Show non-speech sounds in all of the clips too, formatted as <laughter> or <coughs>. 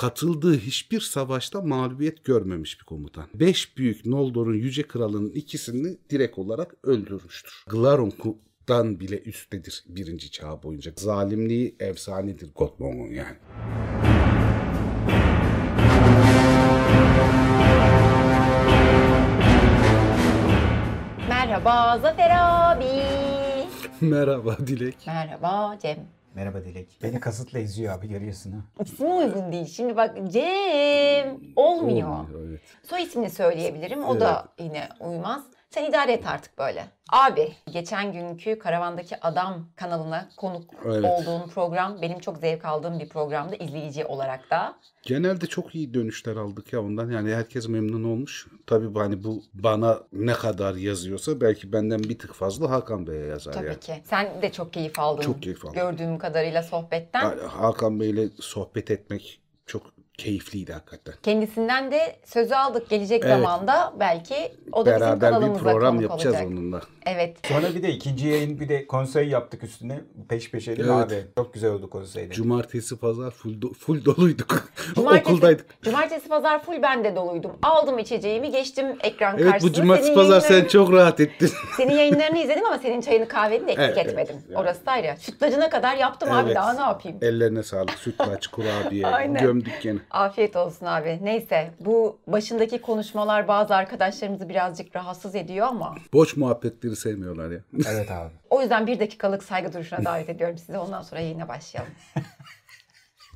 katıldığı hiçbir savaşta mağlubiyet görmemiş bir komutan. Beş büyük Noldor'un yüce kralının ikisini direkt olarak öldürmüştür. Glaronk'dan bile üsttedir birinci çağ boyunca. Zalimliği efsanedir Gottmong'un yani. Merhaba Zafer abi. <laughs> Merhaba Dilek. Merhaba Cem. Merhaba Dilek. Beni kasıtla izliyor abi görüyorsun ha. İsmi uygun değil. Şimdi bak Cem olmuyor. Olmuyor, evet. Soy ismini söyleyebilirim. O da yine uymaz. Sen idare et artık böyle. Abi geçen günkü Karavandaki Adam kanalına konuk Evet. olduğun program benim çok zevk aldığım bir programdı izleyici olarak da. Genelde çok iyi dönüşler aldık ya ondan. Yani herkes memnun olmuş. Tabii hani bu bana ne kadar yazıyorsa belki benden bir tık fazla Hakan Bey'e yazar Tabii yani. ki. Sen de çok keyif aldın. Çok keyif aldım. Gördüğüm kadarıyla sohbetten. Hakan Bey'le sohbet etmek çok keyifliydi hakikaten. Kendisinden de sözü aldık. Gelecek Evet. zamanda belki o da bizim Beraber bir kanalımıza program konuk yapacağız olacak. onunla. Evet. Sonra bir de ikinci yayın bir de konsey yaptık üstüne. Peş peşe değil Evet. abi? Çok güzel oldu konseyde. Cumartesi pazar full, do- full doluyduk. <laughs> Cumartesi, Okuldaydık. Cumartesi pazar full ben de doluydum. Aldım içeceğimi geçtim ekran Evet karşısına. bu cumartesi Senin pazar sen yayınlarını- çok rahat ettin. <laughs> Senin yayınlarını izledim ama senin çayını kahveni de eksik Evet, evet. etmedim. Yani. Orası da ayrı. Sütlacına kadar yaptım abi Evet. daha ne yapayım. Ellerine sağlık. Sütlaç, kurabiye <laughs> gömdük gene. Afiyet olsun abi. Neyse bu başındaki konuşmalar bazı arkadaşlarımızı birazcık rahatsız ediyor ama Boş muhabbetleri sevmiyorlar ya. Evet abi. o yüzden bir dakikalık saygı duruşuna davet ediyorum sizi. Ondan sonra yayına başlayalım. <laughs>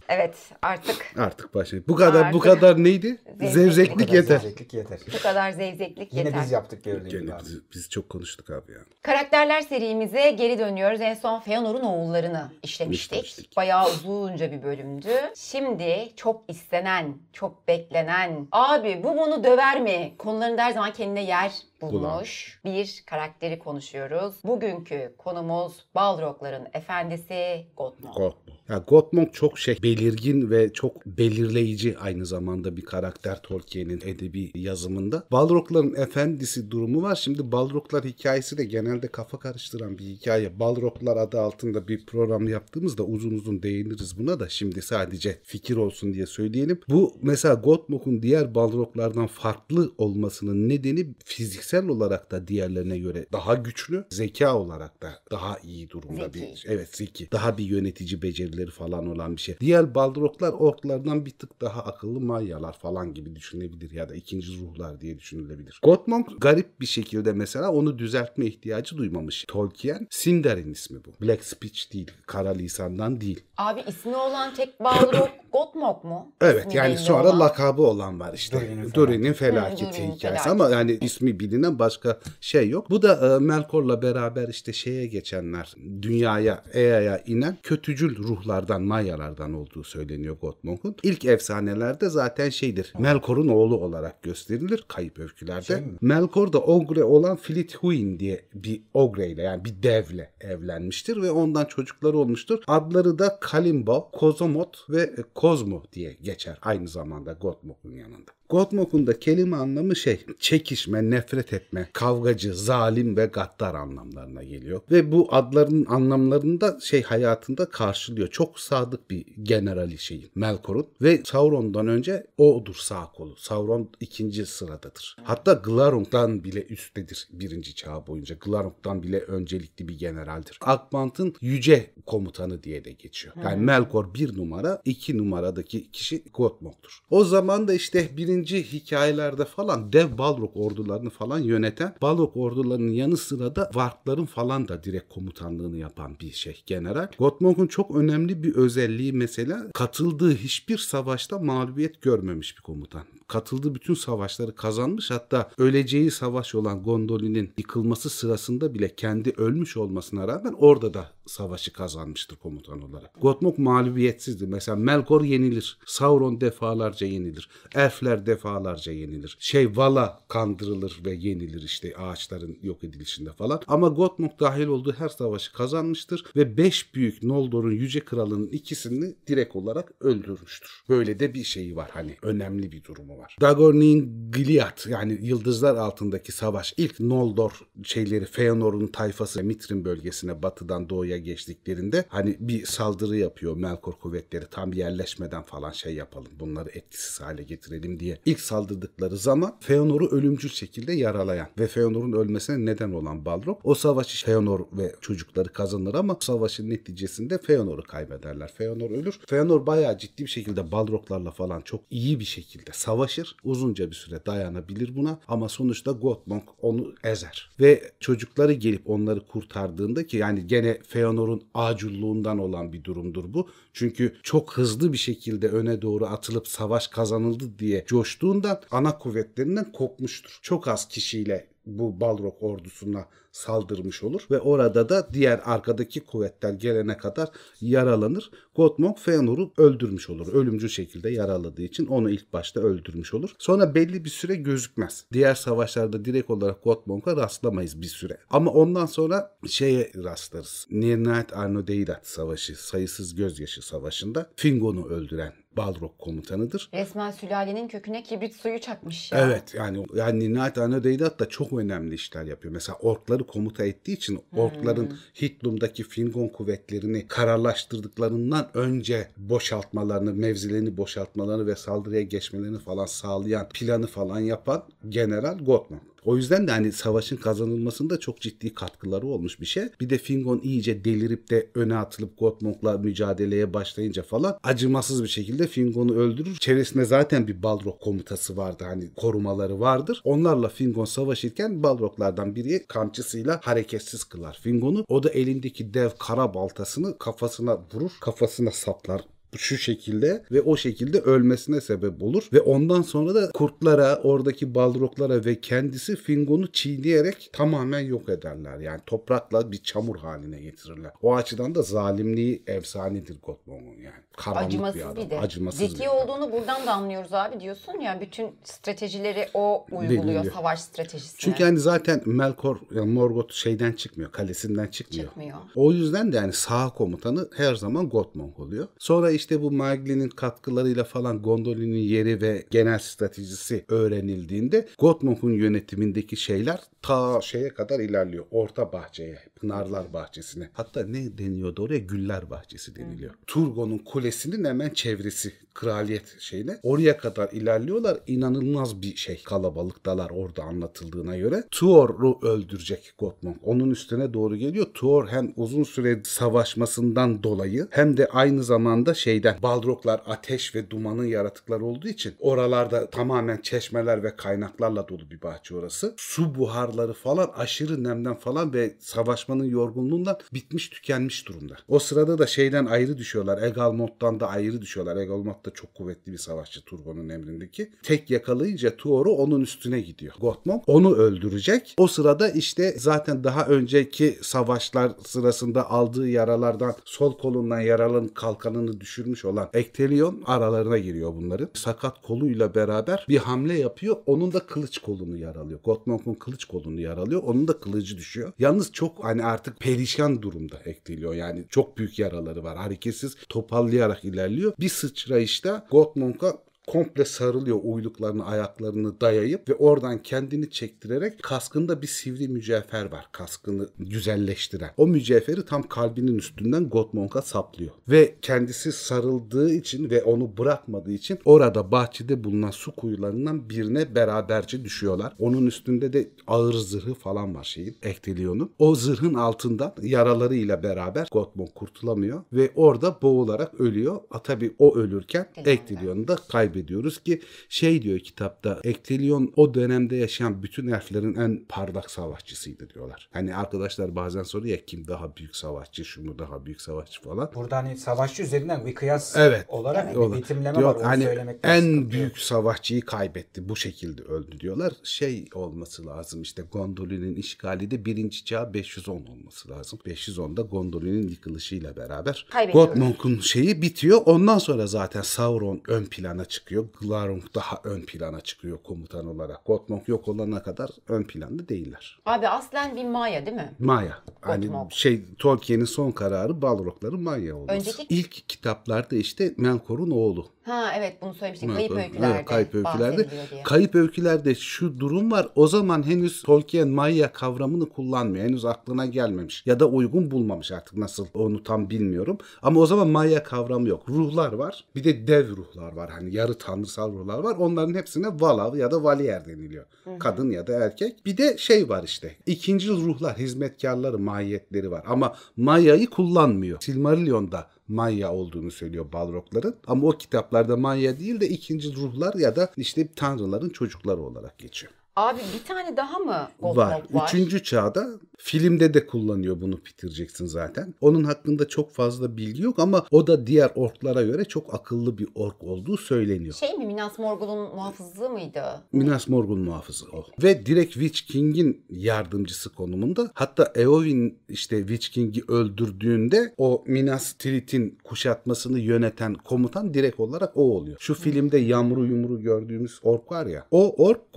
Evet artık Artık başlayalım. Bu kadar bu Artık. kadar neydi? Zevzeklik. Zevzeklik Bu kadar yeter. zevzeklik yeter. bu kadar zevzeklik Yine yeter. biz yaptık gördüğün gibi biz, biz çok konuştuk abi ya. Karakterler serimize geri dönüyoruz. En son Feanor'un oğullarını işlemiştik. İşlemiştik. Bayağı uzunca bir bölümdü. Şimdi çok istenen, çok beklenen, abi bu bunu döver mi? Konularında her zaman kendine yer bulmuş bir karakteri konuşuyoruz. Bugünkü konumuz Balrogların efendisi. Gottmog. Ya Gottmog çok şey belirgin ve çok belirleyici aynı zamanda bir karakter Tolkien'in edebi yazımında. Balrogların efendisi durumu var. Şimdi Balroglar hikayesi de genelde kafa karıştıran bir hikaye. Balroglar adı altında bir program yaptığımızda uzun uzun değiniriz buna da şimdi sadece fikir olsun diye söyleyelim. Bu mesela Gottmog'un diğer Balroglardan farklı olmasının nedeni fiziksel olarak da diğerlerine göre daha güçlü, zeka olarak da daha iyi durumda Zeki. bir Evet zeki. Daha bir yönetici becerileri falan olan bir şey. Diğer baldroklar orklardan bir tık daha akıllı mayyalar falan gibi düşünülebilir ya da ikinci ruhlar diye düşünülebilir. Gottmog garip bir şekilde mesela onu düzeltme ihtiyacı duymamış. Tolkien Sindarin ismi bu. Black Speech değil. Kara lisandan değil. Abi ismi olan tek Balrog <coughs> Gottmog mu? Evet İsmi yani sonra olan. lakabı olan var işte. Durin'in felaketi. Durin'in hikayesi felaketi. ama yani ismi bilinen başka şey yok. Bu da e, Melkor'la beraber işte şeye geçenler, dünyaya, Ea'ya inen kötücül ruhlardan, Mayalardan olduğu söyleniyor Gottmog'un. İlk efsanelerde zaten şeydir. Melkor'un oğlu olarak gösterilir kayıp öykülerde. Şey mi? Melkor da Ogre olan Flithuin diye bir Ogre ile yani bir devle evlenmiştir ve ondan çocukları olmuştur. Adları da Kalimbo, Kozomot ve Kozmo diye geçer aynı zamanda Gottmog'un yanında. Gottmog'un da kelime anlamı şey çekişme, nefret etme, kavgacı, zalim ve gaddar anlamlarına geliyor. Ve bu adların anlamlarını da şey hayatında karşılıyor. Çok sadık bir generali şeyi Melkor'un ve Sauron'dan önce odur sağ kolu. Sauron ikinci sıradadır. Hatta Glaurung'dan bile üsttedir birinci çağ boyunca. Glaurung'dan bile öncelikli bir generaldir. Akbant'ın yüce komutanı diye de geçiyor. Yani Melkor bir numara, iki numaradaki kişi Gottmog'dur. O zaman da işte birinci hikayelerde falan dev Balrog ordularını falan yöneten Balrog ordularının yanı sıra da Varkların falan da direkt komutanlığını yapan bir şey general. Gottmog'un çok önemli bir özelliği mesela katıldığı hiçbir savaşta mağlubiyet görmemiş bir komutan. Katıldığı bütün savaşları kazanmış hatta öleceği savaş olan Gondolin'in yıkılması sırasında bile kendi ölmüş olmasına rağmen orada da savaşı kazanmıştır komutan olarak. Gottmog mağlubiyetsizdir. Mesela Melkor yenilir. Sauron defalarca yenilir. Elfler defalarca yenilir. Şey Vala kandırılır ve yenilir işte ağaçların yok edilişinde falan. Ama Gottmog dahil olduğu her savaşı kazanmıştır ve beş büyük Noldor'un yüce kralının ikisini direkt olarak öldürmüştür. Böyle de bir şeyi var hani önemli bir durumu var. Dagor'un Gilead yani yıldızlar altındaki savaş ilk Noldor şeyleri Feanor'un tayfası Mitrin bölgesine batıdan doğuya geçtiklerinde hani bir saldırı yapıyor Melkor kuvvetleri tam yerle birleşmeden falan şey yapalım. Bunları etkisiz hale getirelim diye. İlk saldırdıkları zaman Feanor'u ölümcül şekilde yaralayan ve Feanor'un ölmesine neden olan Balrog o savaşı Feanor ve çocukları kazanır ama savaşın neticesinde Feanor'u kaybederler. Feanor ölür. Feanor bayağı ciddi bir şekilde Balroglarla falan çok iyi bir şekilde savaşır. Uzunca bir süre dayanabilir buna ama sonuçta Gottmog onu ezer. Ve çocukları gelip onları kurtardığında ki yani gene Feanor'un aculluğundan olan bir durumdur bu. Çünkü çok hızlı bir şekilde öne doğru atılıp savaş kazanıldı diye coştuğundan ana kuvvetlerinden kopmuştur. Çok az kişiyle bu Balrog ordusuna saldırmış olur ve orada da diğer arkadaki kuvvetler gelene kadar yaralanır. Gottmog Feanor'u öldürmüş olur. Ölümcül şekilde yaraladığı için onu ilk başta öldürmüş olur. Sonra belli bir süre gözükmez. Diğer savaşlarda direkt olarak Gottmog'a rastlamayız bir süre. Ama ondan sonra şeye rastlarız. Nirnaet Arnodeidat Savaşı, sayısız gözyaşı savaşında Fingon'u öldüren Balrog komutanıdır. Resmen sülalenin köküne kibrit suyu çakmış ya. Evet yani yani Nihayet Anadeydat da çok önemli işler yapıyor. Mesela orkları komuta ettiği için orkların Hitlum'daki Fingon kuvvetlerini kararlaştırdıklarından önce boşaltmalarını, mevzilerini boşaltmalarını ve saldırıya geçmelerini falan sağlayan planı falan yapan General Gottman. O yüzden de hani savaşın kazanılmasında çok ciddi katkıları olmuş bir şey. Bir de Fingon iyice delirip de öne atılıp Gottmog'la mücadeleye başlayınca falan acımasız bir şekilde Fingon'u öldürür. Çevresinde zaten bir Balrog komutası vardı hani korumaları vardır. Onlarla Fingon savaşırken Balroglardan biri kamçısıyla hareketsiz kılar Fingon'u. O da elindeki dev kara baltasını kafasına vurur. Kafasına saplar şu şekilde ve o şekilde ölmesine sebep olur. Ve ondan sonra da kurtlara, oradaki balroglara ve kendisi Fingon'u çiğneyerek tamamen yok ederler. Yani toprakla bir çamur haline getirirler. O açıdan da zalimliği efsanedir Gottmog'un yani. Karanlık Acımasız bir adam. bir de. Acımasız Zeki bir olduğunu buradan da anlıyoruz abi diyorsun ya bütün stratejileri o uyguluyor Belirliyor. savaş stratejisini. Çünkü hani zaten Melkor, yani Morgoth şeyden çıkmıyor, kalesinden çıkmıyor. Çıkmıyor. O yüzden de yani sağ komutanı her zaman Gottmog oluyor. Sonra işte bu Margli'nin katkılarıyla falan Gondolin'in yeri ve genel stratejisi öğrenildiğinde Gottmog'un yönetimindeki şeyler ta şeye kadar ilerliyor. Orta bahçeye, Pınarlar Bahçesi'ne. Hatta ne deniyordu oraya? Güller Bahçesi deniliyor. Turgon'un kulesinin hemen çevresi kraliyet şeyine. Oraya kadar ilerliyorlar. İnanılmaz bir şey. Kalabalıktalar orada anlatıldığına göre. Tuor'u öldürecek Gottmog. Onun üstüne doğru geliyor. Tuor hem uzun süre savaşmasından dolayı hem de aynı zamanda şeyden Balroglar ateş ve dumanın yaratıkları olduğu için oralarda tamamen çeşmeler ve kaynaklarla dolu bir bahçe orası. Su buharları falan aşırı nemden falan ve savaşmanın yorgunluğundan bitmiş tükenmiş durumda. O sırada da şeyden ayrı düşüyorlar. Egalmont'tan da ayrı düşüyorlar. Egalmont da çok kuvvetli bir savaşçı Turgon'un emrindeki. Tek yakalayınca Tuor'u onun üstüne gidiyor. Gottmog onu öldürecek. O sırada işte zaten daha önceki savaşlar sırasında aldığı yaralardan sol kolundan yaralanıp kalkanını düşürmüş olan Ektelion aralarına giriyor bunların. Sakat koluyla beraber bir hamle yapıyor. Onun da kılıç kolunu yaralıyor. Gottmog'un kılıç kolunu yaralıyor. Onun da kılıcı düşüyor. Yalnız çok hani artık perişan durumda Ektelion. Yani çok büyük yaraları var. Hareketsiz topallayarak ilerliyor. Bir sıçrayışta Gottmog'a komple sarılıyor uyluklarını ayaklarını dayayıp ve oradan kendini çektirerek kaskında bir sivri mücevher var kaskını güzelleştiren. O mücevheri tam kalbinin üstünden Gottmog'a saplıyor. Ve kendisi sarıldığı için ve onu bırakmadığı için orada bahçede bulunan su kuyularından birine beraberce düşüyorlar. Onun üstünde de ağır zırhı falan var şeyin Ektelion'un. O zırhın altından yaralarıyla beraber Gottmog kurtulamıyor ve orada boğularak ölüyor. A, tabii o ölürken Ektelion'u da kaybediyoruz ki şey diyor kitapta Ektelion o dönemde yaşayan bütün elflerin en parlak savaşçısıydı diyorlar. Hani arkadaşlar bazen soruyor ya kim daha büyük savaşçı, şu mu daha büyük savaşçı falan. Burada hani savaşçı üzerinden bir kıyas Evet. olarak bir Olur. betimleme Diyor, var. Onu hani en yok. büyük savaşçıyı kaybetti. Bu şekilde öldü diyorlar. Şey olması lazım işte Gondolin'in işgali de birinci çağ 510 olması lazım. 510'da Gondolin'in yıkılışıyla beraber. Gottmog'un şeyi bitiyor. Ondan sonra zaten Sauron ön plana çıkıyor. Glaurung daha ön plana çıkıyor komutan olarak. Gottmog yok olana kadar ön planda değiller. Abi aslen bir Maya değil mi? Maya. Hani şey Tolkien'in son kararı Balrogların Maya olması. Önceki- İlk kitaplarda işte Melkor'un oğlu Ha evet bunu söylemiştik. Evet, Kayıp evet, öykülerde. kayıp öykülerde. Kayıp öykülerde şu durum var. O zaman henüz Tolkien Maya kavramını kullanmıyor. Henüz aklına gelmemiş. Ya da uygun bulmamış artık nasıl onu tam bilmiyorum. Ama o zaman Maya kavramı yok. Ruhlar var. Bir de dev ruhlar var. Hani yarı tanrısal ruhlar var. Onların hepsine Valav ya da Valier deniliyor. Kadın ya da erkek. Bir de şey var işte. İkinci ruhlar, hizmetkarları, mahiyetleri var. Ama Maya'yı kullanmıyor. Silmarillion'da Maya olduğunu söylüyor Balrogların. Ama o kitaplarda Maya değil de ikinci ruhlar ya da işte tanrıların çocukları olarak geçiyor. Abi bir tane daha mı Gold Var. Mob var? Üçüncü çağda filmde de kullanıyor bunu Peter Jackson zaten. Onun hakkında çok fazla bilgi yok ama o da diğer orklara göre çok akıllı bir ork olduğu söyleniyor. Şey mi Minas Morgul'un muhafızı mıydı? Minas Morgul muhafızı o. Ve direkt Witch King'in yardımcısı konumunda. Hatta Eowyn işte Witch King'i öldürdüğünde o Minas Tirith'in kuşatmasını yöneten komutan direkt olarak o oluyor. Şu filmde yamru yumru gördüğümüz ork var ya. O ork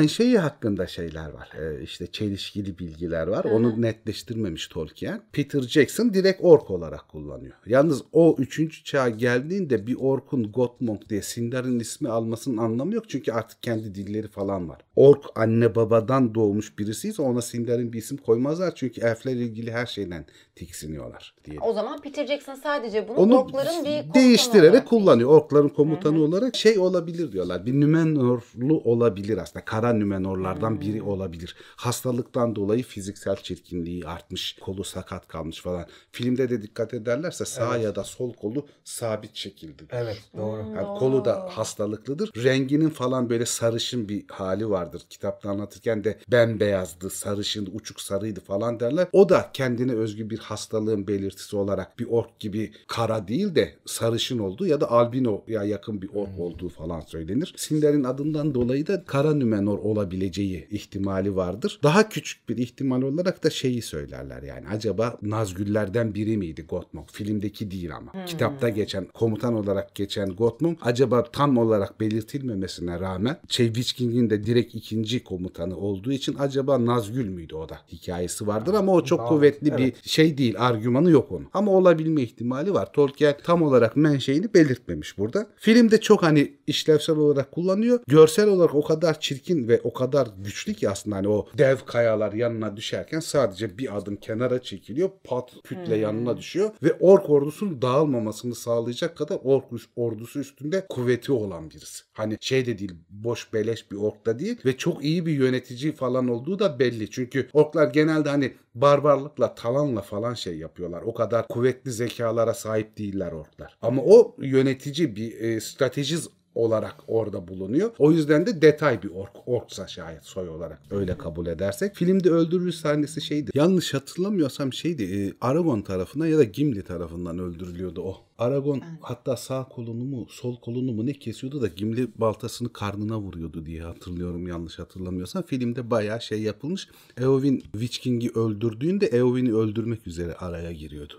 Gottmog. Menşei hakkında şeyler var. Ee, işte çelişkili bilgiler var. Onu netleştirmemiş Tolkien. Peter Jackson direkt ork olarak kullanıyor. Yalnız o 3. çağa geldiğinde bir orkun Gottmog diye Sindarin ismi almasının anlamı yok. Çünkü artık kendi dilleri falan var. Ork anne babadan doğmuş birisiyse ona Sindarin bir isim koymazlar. Çünkü elfler ilgili her şeyden tiksiniyorlar diye. O zaman Peter Jackson sadece bunu Onu orkların bir değiştirerek olarak kullanıyor. Orkların komutanı olarak şey olabilir diyorlar. Bir Nümenorlu olabilir aslında. Kara Nümenorlardan biri olabilir. Hastalıktan dolayı fiziksel çirkinliği artmış. Kolu sakat kalmış falan. Filmde de dikkat ederlerse sağ ya da sol kolu sabit şekilde. Evet doğru. Yani kolu da hastalıklıdır. Renginin falan böyle sarışın bir hali vardır. Kitapta anlatırken de bembeyazdı, sarışın, uçuk sarıydı falan derler. O da kendine özgü bir hastalığın belirtisi olarak bir ork gibi kara değil de sarışın olduğu ya da albinoya yakın bir ork olduğu falan söylenir. Sindarin adından dolayı da kara nümenor olabileceği ihtimali vardır. Daha küçük bir ihtimal olarak da şeyi söylerler yani. Acaba Nazgüllerden biri miydi Gottmog? Filmdeki değil ama. Kitapta geçen, komutan olarak geçen Gottmog acaba tam olarak belirtilmemesine rağmen şey Witch King'in de direkt ikinci komutanı olduğu için acaba Nazgül müydü o da hikayesi vardır ama o çok Bağlı. kuvvetli bir Evet. şey değil. Argümanı yok onun. Ama olabilme ihtimali var. Tolkien tam olarak menşeini belirtmemiş burada. Filmde çok hani işlevsel olarak kullanıyor. Görsel olarak o kadar çirkin ve o kadar güçlü ki aslında hani o dev kayalar yanına düşerken sadece bir adım kenara çekiliyor. Pat kütle yanına düşüyor ve ork ordusunun dağılmamasını sağlayacak kadar ork ordusu üstünde kuvveti olan birisi. Hani şey de değil boş beleş bir ork da değil ve çok iyi bir yönetici falan olduğu da belli. Çünkü orklar genelde hani barbarlıkla, talanla falan şey yapıyorlar. O kadar kuvvetli zekalara sahip değiller orklar. Ama o yönetici bir e, stratejist olarak orada bulunuyor. O yüzden de detay bir ork. Orksa şayet soy olarak öyle kabul edersek. Filmde öldürülüş sahnesi şeydi. Yanlış hatırlamıyorsam şeydi. e, Aragon tarafından ya da Gimli tarafından öldürülüyordu o. Aragon hatta sağ kolunu mu sol kolunu mu ne kesiyordu da Gimli baltasını karnına vuruyordu diye hatırlıyorum yanlış hatırlamıyorsam. Filmde bayağı şey yapılmış. Eowyn Witch King'i öldürdüğünde Eowyn'i öldürmek üzere araya giriyordu.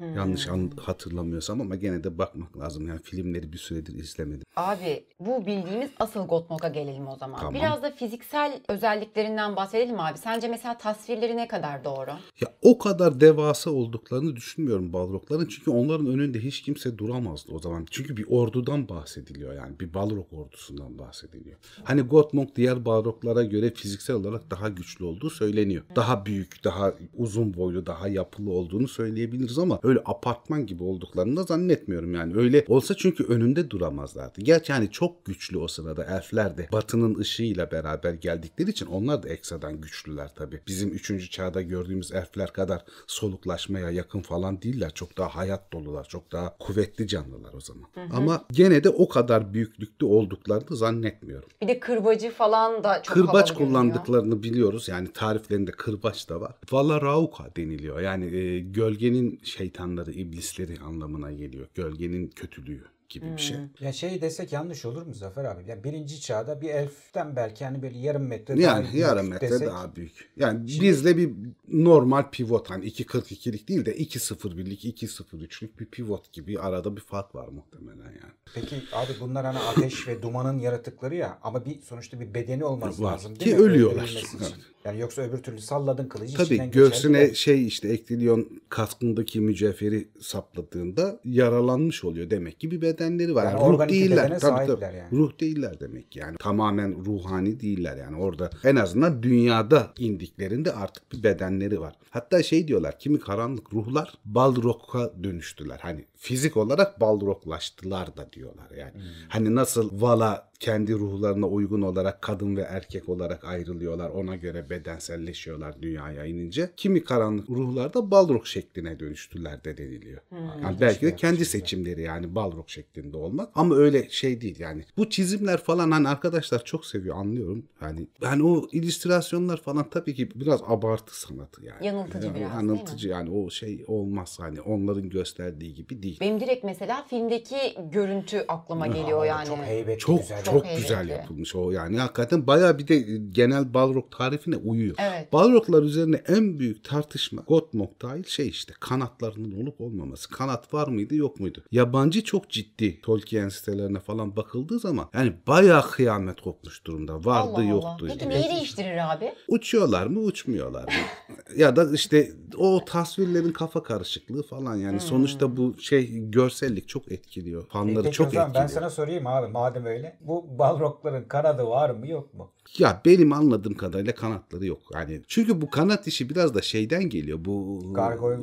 Yanlış an- hatırlamıyorsam ama gene de bakmak lazım. Yani filmleri bir süredir izlemedim. Abi bu bildiğimiz asıl Gottmog'a gelelim o zaman. Tamam. Biraz da fiziksel özelliklerinden bahsedelim abi. Sence mesela tasvirleri ne kadar doğru? Ya o kadar devasa olduklarını düşünmüyorum Balrogların. Çünkü onların önünde hiç kimse duramazdı o zaman. Çünkü bir ordudan bahsediliyor yani. Bir Balrog ordusundan bahsediliyor. Hani Gottmog diğer Balroglara göre fiziksel olarak daha güçlü olduğu söyleniyor. Daha büyük, daha uzun boylu, daha yapılı olduğunu söyleyebiliriz ama öyle apartman gibi olduklarını da zannetmiyorum yani. Öyle olsa çünkü önünde duramazlardı. Gerçi hani çok güçlü o sırada elfler de batının ışığıyla beraber geldikleri için onlar da ekstradan güçlüler tabii. Bizim 3. çağda gördüğümüz elfler kadar soluklaşmaya yakın falan değiller. Çok daha hayat dolular. Çok daha kuvvetli canlılar o zaman. Ama gene de o kadar büyüklükte olduklarını zannetmiyorum. Bir de kırbacı falan da çok Kırbaç havalı görünüyor. kullandıklarını biliyoruz. Yani tariflerinde kırbaç da var. Valarauka deniliyor. Yani e, gölgenin şeytanları, iblisleri anlamına geliyor. Gölgenin kötülüğü gibi bir şey. Ya şey desek yanlış olur mu Zafer abi? Ya birinci çağda bir elften belki hani böyle yarım metre daha Yani büyük yarım metre desek, daha büyük. Yani bizle bir normal pivot hani 2.42'lik değil de 2.01'lik 2.03'lük bir pivot gibi arada bir fark var muhtemelen yani. Peki abi bunlar hani ateş ve dumanın yaratıkları ya ama bir sonuçta bir bedeni olması Var. lazım Ki değil mi? ölüyorlar. Evet. Yani yoksa öbür türlü salladın kılıcı Tabii içinden göğsüne geçerdi de- şey işte Ektilion kaskındaki mücevheri sapladığında yaralanmış oluyor demek ki bir beden bedenleri var. Yani Yani ruh değiller. Tabii, tabii. yani. Ruh değiller demek yani. Tamamen ruhani değiller yani. Orada en azından dünyada indiklerinde artık bir bedenleri var. Hatta şey diyorlar kimi karanlık ruhlar Balrog'a dönüştüler. Hani fizik olarak Balroglaştılar da diyorlar yani. Hmm. Hani nasıl Vala kendi ruhlarına uygun olarak kadın ve erkek olarak ayrılıyorlar. Ona göre bedenselleşiyorlar dünyaya inince. Kimi karanlık ruhlar da Balrog şekline dönüştüler de deniliyor. Yani belki de kendi seçimleri yani Balrog şeklinde olmak. Ama öyle şey değil yani. Bu çizimler falan hani arkadaşlar çok seviyor anlıyorum. Yani yani o illüstrasyonlar falan tabii ki biraz abartı sanatı yani. Yanıltıcı Yani biraz, değil mi? Yanıltıcı yani o şey olmaz hani onların gösterdiği gibi değil. Benim direkt mesela filmdeki görüntü aklıma geliyor Aa, yani. Çok heybetli Çok güzel. çok, Çok güzel heybetli. yapılmış o yani hakikaten bayağı bir de genel Balrog tarifine uyuyor. Evet. Balroglar üzerine en büyük tartışma Gottmog dahil şey işte kanatlarının olup olmaması. Kanat var mıydı yok muydu? Yabancı çok ciddi Tolkien sitelerine falan bakıldığı zaman yani bayağı kıyamet kopmuş durumda. Vardı Allah Allah. yoktu. Peki yani. neyi değiştirir abi? Uçuyorlar mı uçmuyorlar mı? <laughs> ya da işte o tasvirlerin kafa karışıklığı falan yani sonuçta bu şey görsellik çok etkiliyor. Fanları Peki çok zaman etkiliyor. ben sana sorayım abi madem öyle. Bu balrogların kanadı var mı yok mu? Ya benim anladığım kadarıyla kanatları yok. Yani çünkü bu kanat işi biraz da şeyden geliyor. Bu Gargoyle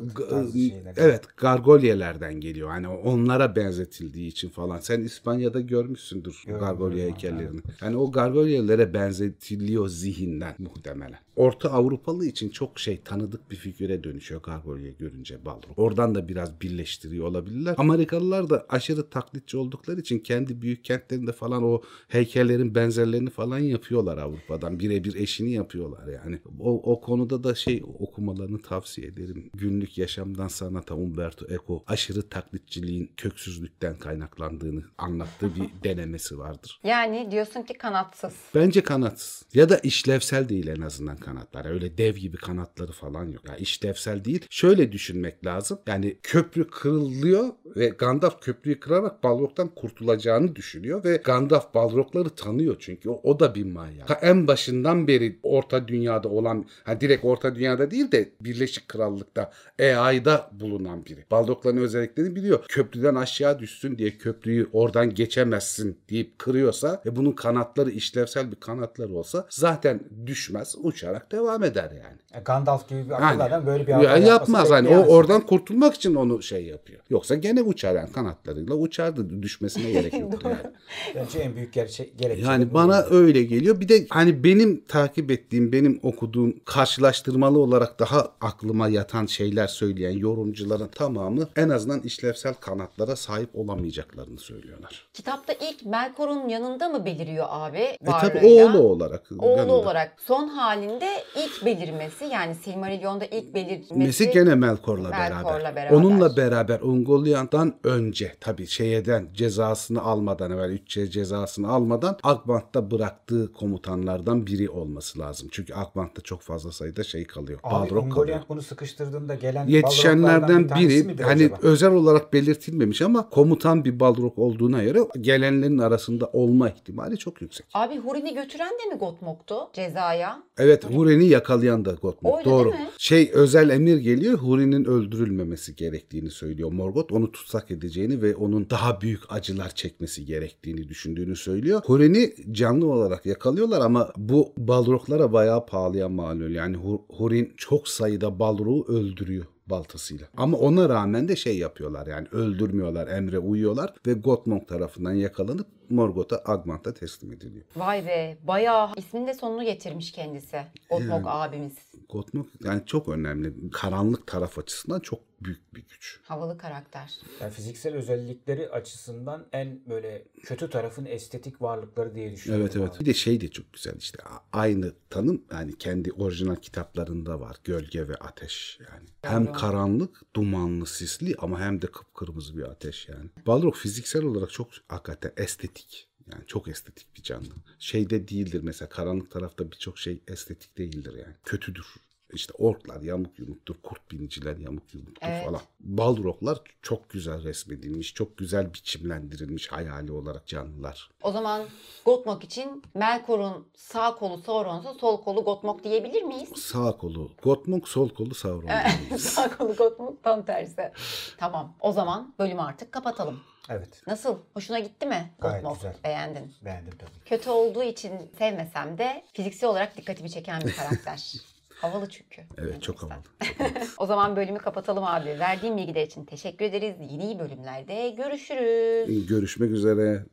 şeyler. Evet, gargolyelerden geliyor. Hani onlara benzetildiği için falan. Sen İspanya'da görmüşsündür Gördüm, gargolye heykellerini. Yani o gargolyelere benzetiliyor zihinden muhtemelen. Orta Avrupalı için çok şey tanıdık bir figüre dönüşüyor gargolye görünce Balrog. Oradan da biraz birleştiriyor olabilirler. Amerikalılar da aşırı taklitçi oldukları için kendi büyük kentlerinde falan o heykellerin benzerlerini falan yapıyorlar Avrupa'dan. Birebir eşini yapıyorlar yani. O, o konuda da şey okumalarını tavsiye ederim. Günlük yaşamdan sanata Umberto Eco aşırı taklitçiliğin köksüzlükten kaynaklandığını anlattığı bir <laughs> denemesi vardır. Yani diyorsun ki kanatsız. Bence kanatsız. Ya da işlevsel değil en azından kanatlar. Öyle dev gibi kanatları falan yok. Ya işlevsel değil. Şöyle düşünmek lazım. Yani köprü kırılıyor ve Gandalf köprüyü kırarak Balrog'dan kurtulacağını düşünüyor ve Gandalf Balrog'ları tanıyor çünkü o, o da bir manyak. Ta en başından beri Orta Dünya'da olan, ha direkt Orta Dünya'da değil de Birleşik Krallık'ta, Eai'da bulunan biri. Balrog'ların özelliklerini biliyor. Köprüden aşağı düşsün diye köprüyü oradan geçemezsin deyip kırıyorsa ve bunun kanatları işlevsel bir kanatları olsa zaten düşmez, uçarak devam eder yani. E, Gandalf gibi bir Yani, adam böyle bir ya yapmaz hani o oradan kurtulmak için onu şey yapıyor. Yoksa gene uçar yani kanatlarıyla uçardı düşmesine gerek yok yani. <laughs> Bence en büyük gerçek gerekçe. Yani bana öyle geliyor. Bir de hani benim takip ettiğim, benim okuduğum karşılaştırmalı olarak daha aklıma yatan şeyler söyleyen yorumcuların tamamı en azından işlevsel kanatlara sahip olamayacaklarını söylüyorlar. Kitapta ilk Melkor'un yanında mı beliriyor abi? E tabi varlığıyla? oğlu olarak. Oğlu yanında. olarak son halinde ilk belirmesi yani Silmarillion'da ilk belirmesi Mesih gene Melkor'la Melkor'la beraber. beraber. Onunla beraber Ungoliant'tan önce tabii şeyden cezasını almadan evvel üççe cezasını almadan Akbant'ta bıraktığı komutanlardan biri olması lazım. Çünkü Akbant'ta çok fazla sayıda şey kalıyor. Abi Balrog kalıyor. Bunu sıkıştırdığında gelen Yetişenlerden bir biri midir hani acaba? özel olarak belirtilmemiş ama komutan bir Balrog olduğuna göre gelenlerin arasında olma ihtimali çok yüksek. Abi Hurin'i götüren de mi Gotmog'tu cezaya? Evet Huri'ni yakalayan da Gottmog. Oydu Doğru. değil mi? Şey özel emir geliyor. Huri'nin öldürülmemesi gerektiğini söylüyor Morgoth. Onu tutsak edeceğini ve onun daha büyük acılar çekmesi gerektiğini düşündüğünü söylüyor. Huri'ni canlı olarak yakalıyorlar ama bu Balroglara bayağı pahalıya mal oluyor. Yani Hu- Hurin çok sayıda Balrog'u öldürüyor baltasıyla. Ama ona rağmen de şey yapıyorlar yani öldürmüyorlar, emre uyuyorlar ve Gottmog tarafından yakalanıp Morgoth'a Agmant'a teslim ediliyor. Vay be bayağı isminin de sonunu getirmiş kendisi. Gotmog abimiz. Gottmog yani çok önemli. Karanlık taraf açısından çok büyük bir güç. Havalı karakter. Yani fiziksel özellikleri açısından en böyle kötü tarafın estetik varlıkları diye düşünüyorum. Evet evet. abi. Bir de şey de çok güzel işte aynı tanım yani kendi orijinal kitaplarında var. Gölge ve ateş yani. Hem Doğru. karanlık, dumanlı, sisli ama hem de kıpkırmızı bir ateş yani. Balrog fiziksel olarak çok hakikaten estetik. Yani çok estetik bir canlı. Şeyde değildir mesela karanlık tarafta birçok şey estetik değildir yani. Kötüdür İşte orklar yamuk yumuktur, kurt biniciler yamuk yumuktur Evet. falan. Balroglar çok güzel resmedilmiş, çok güzel biçimlendirilmiş hayali olarak canlılar. O zaman Gotmog için Melkor'un sağ kolu Sauron'sa sol kolu Gotmog diyebilir miyiz? Sağ kolu Gottmog, sol kolu Sauron. <laughs> sağ kolu Gotmog tam tersi. Tamam. O zaman bölümü artık kapatalım. Evet. Nasıl? Hoşuna gitti mi? Gayet Gotmog? güzel. Beğendin. Beğendim tabii. Kötü olduğu için sevmesem de fiziksel olarak dikkatimi çeken bir karakter. <laughs> Havalı çünkü. Evet çok O yüzden. <laughs> havalı. O zaman bölümü kapatalım abi. Verdiğin bilgiler için teşekkür ederiz. Yeni bölümlerde görüşürüz. Görüşmek üzere.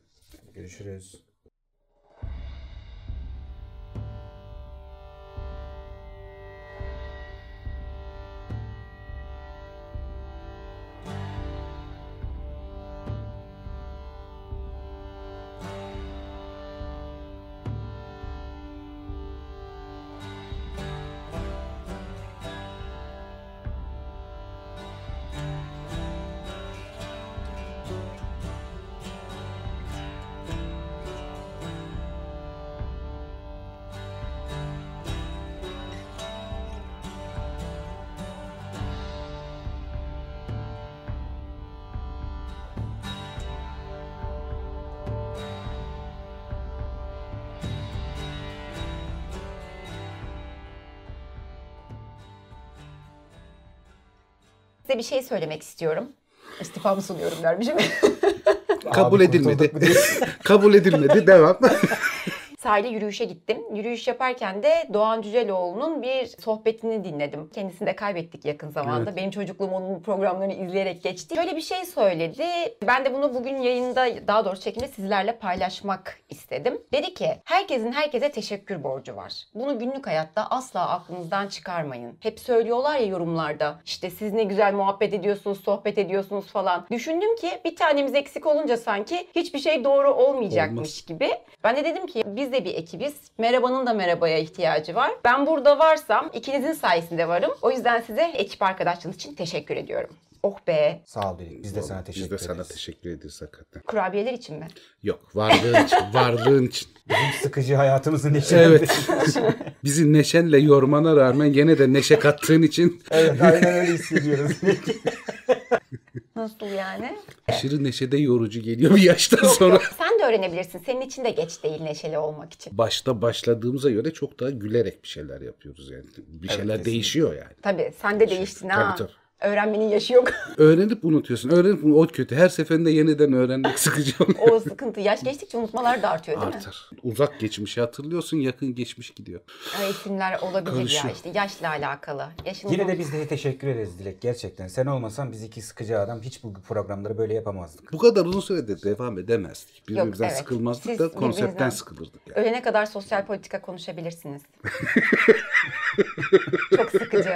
Görüşürüz. Size bir şey söylemek istiyorum. İstifamı sunuyorum dermişim. Kabul edilmedi. <laughs> Kabul edilmedi. Devam. Sahilde yürüyüşe gittim. Yürüyüş yaparken de Doğan Cüceloğlu'nun bir sohbetini dinledim. Kendisini de kaybettik yakın zamanda. Evet. Benim çocukluğum onun programlarını izleyerek geçti. Şöyle bir şey söyledi. Ben de bunu bugün yayında daha doğrusu çekimde sizlerle paylaşmak istedim. Dedi ki herkesin herkese teşekkür borcu var. Bunu günlük hayatta asla aklınızdan çıkarmayın. Hep söylüyorlar ya yorumlarda. İşte siz ne güzel muhabbet ediyorsunuz, sohbet ediyorsunuz falan. Düşündüm ki bir tanemiz eksik olunca sanki hiçbir şey doğru olmayacakmış Olmaz. gibi. Ben de dedim ki biz de bir ekibiz. Merhabanın da merhabaya ihtiyacı var. Ben burada varsam ikinizin sayesinde varım. O yüzden size ekip arkadaşlığınız için teşekkür ediyorum. Oh be. Sağ ol Dilek. Biz de sana teşekkür Biz de ederiz. sana teşekkür ederiz hakikaten. Kurabiyeler için mi? Yok varlığın için. <laughs> varlığın için. Bizim sıkıcı hayatımızı neşelendirdin. Evet. <laughs> Bizi neşenle yormana rağmen gene de neşe kattığın için evet aynen öyle hissediyoruz. <laughs> Nasıl yani? aşırı neşede yorucu geliyor bir yaştan sonra. Sen de öğrenebilirsin. Senin için de geç değil neşeli olmak için. Başta başladığımıza göre çok daha gülerek bir şeyler yapıyoruz yani. Bir şeyler kesinlikle. değişiyor yani. Tabii sen de değiştin ha. Tabii, tabii. Öğrenmenin yaşı yok. <laughs> Öğrenip unutuyorsun. Öğrenip o kötü. Her seferinde yeniden öğrenmek <laughs> sıkıcı oluyor. o sıkıntı. Yaş geçtikçe unutmalar da artıyor değil mi? Artar. Uzak geçmişi hatırlıyorsun, yakın geçmiş gidiyor. Ay, isimler olabilir ya Karışıyor. işte yaşla alakalı. Yaşını Yine de biz de teşekkür ederiz Dilek gerçekten. Sen olmasan biz iki sıkıcı adam hiç bu programları böyle yapamazdık. Bu kadar uzun sürede devam edemezdik. Birbirimizden evet. sıkılmazdık Siz da konseptten birbirinizden- sıkılırdık. Yani. Ölene kadar sosyal politika konuşabilirsiniz. <laughs> Çok sıkıcı.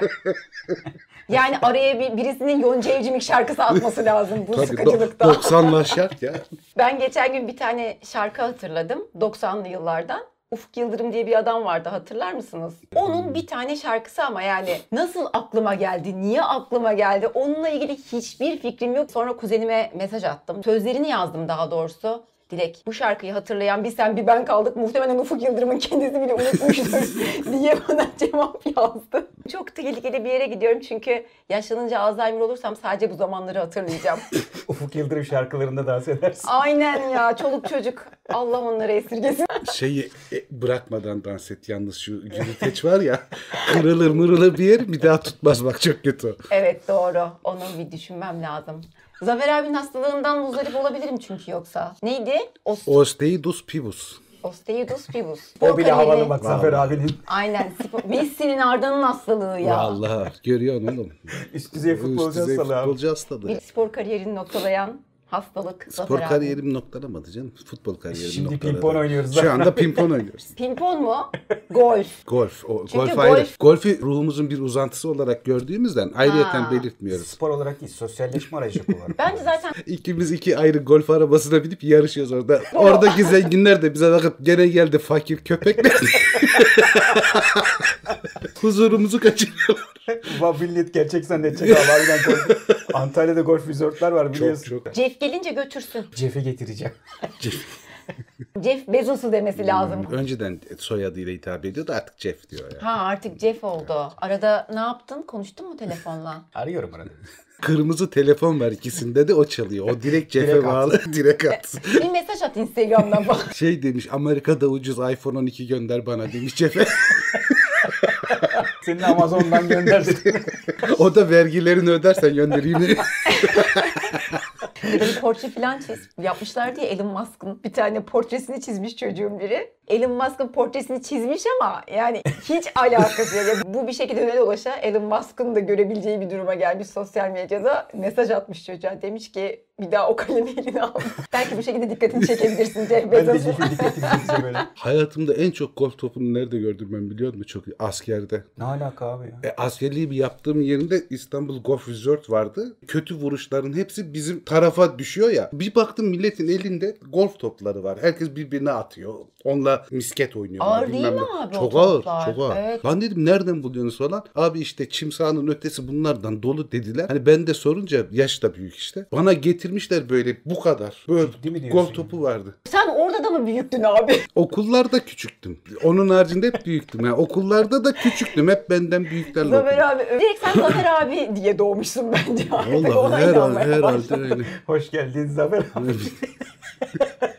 Yani araya bir, birisinin Yonca Evcimik şarkısı atması lazım bu Tabii sıkıcılıkta. 90'lar şart ya. <laughs> Ben geçen gün bir tane şarkı hatırladım 90'lı yıllardan. Ufuk Yıldırım diye bir adam vardı hatırlar mısınız? Onun bir tane şarkısı ama yani nasıl aklıma geldi, niye aklıma geldi onunla ilgili hiçbir fikrim yok. Sonra kuzenime mesaj attım. Sözlerini yazdım daha doğrusu. Dilek bu şarkıyı hatırlayan bir sen bir ben kaldık. Muhtemelen Ufuk Yıldırım'ın kendisi bile unutmuştur <laughs> diye bana cevap yazdı. Çok tehlikeli bir yere gidiyorum çünkü yaşlanınca Alzheimer olursam sadece bu zamanları hatırlayacağım. <laughs> Ufuk Yıldırım şarkılarında dans edersin. Aynen ya çoluk çocuk. Allah onları esirgesin. Şeyi e, bırakmadan dans et. Yalnız şu yürüteç var ya. Kırılır mırılır bir yer bir daha tutmaz bak çok kötü. o. Evet doğru. Onu bir düşünmem lazım. Zafer abinin hastalığından muzdarip olabilirim çünkü yoksa. Neydi? Ost Osteidus pibus. Osteidus pibus. <laughs> O bile havalı bak Zafer abinin. Aynen. Messi'nin Arda'nın hastalığı ya. Vallahi görüyorsun oğlum. <laughs> Üst düzey futbolcu Üst düzey hastalığı futbolcu hastalığı. Bir spor kariyerini noktalayan hastalık Spor Zafer abi. kariyerimi noktalamadı canım. Futbol kariyerimi Şimdi noktaladı. pimpon oynuyoruz Şu anda pimpon <laughs> oynuyoruz. Pimpon mu? Golf. <laughs> Golf. O, Çünkü golf, golf- ayrı. Golfü ruhumuzun bir uzantısı olarak gördüğümüzden ayrıyeten belirtmiyoruz. Spor olarak değil, sosyalleşme aracı olarak. <laughs> Bence zaten İkimiz iki ayrı golf arabasına binip yarışıyoruz orada. Oradaki zenginler de bize bakıp gene geldi fakir köpekler. <laughs> Huzurumuzu kaçırıyorlar. Millet gerçek zannedecek abi. Harbiden golf. Antalya'da golf resortlar var Çok biliyorsun. çok. Jeff gelince götürsün. Jeff'i getireceğim. <laughs> Jeff Bezos'u demesi lazım. Önceden soyadıyla hitap ediyordu artık Jeff diyor ya. Ha artık Jeff oldu. Arada ne yaptın? Konuştun mu telefonla? <laughs> Arıyorum arada. Kırmızı telefon var ikisinde de o çalıyor. O direkt Jeff'e Direkt bağlı. <laughs> direkt atsın. bir mesaj at Instagram'dan falan. Şey demiş Amerika'da ucuz iPhone 12 gönder bana demiş Jeff'e. Senin Amazon'dan gönderdim. o da vergilerini ödersen göndereyim. Bir portre falan çiz. Yapmışlar diye Elon Musk'ın bir tane portresini çizmiş çocuğun biri. Elon Musk'ın portresini çizmiş ama yani hiç <laughs> alakası yok. Yani bu bir şekilde öyle dolaşa Elon Musk'ın da görebileceği bir duruma gelmiş sosyal medyada. Mesaj atmış çocuğa. Demiş ki bir daha o kalemi eline al. <laughs> Belki bu şekilde dikkatini çekebilirsin Jeff ben de Bezos'un. Dikkatini çekeceğim böyle. <laughs> Hayatımda en çok golf topunu nerede gördüm ben biliyor musun? Çok iyi. askerde. Ne alaka abi ya? E, askerliği bir yaptığım yerinde İstanbul Golf Resort vardı. Kötü vuruşların hepsi bizim tarafa düşüyor ya. Bir baktım milletin elinde golf topları var. Herkes birbirine atıyor. Misket oynuyorlar. Ağır değil mi ne. abi o Çok ağır, toplar? çok ağır. Evet. Lan dedim nereden buluyorsunuz falan. Abi işte çim sahanın ötesi bunlardan dolu dediler. Hani ben de sorunca yaş da büyük işte. Bana getirmişler böyle bu kadar. Böyle Ciddi mi ya? topu vardı. Sen orada da mı büyüktün abi? <laughs> Okullarda küçüktüm. Onun haricinde hep büyüktüm. Yani okullarda da küçüktüm. Hep benden büyüklerle Zafer okudum. abi. Direkt sen Zafer abi diye doğmuşsun bence. Vallahi herhalde, herhalde öyle. Hoş geldin Zafer abi. <laughs>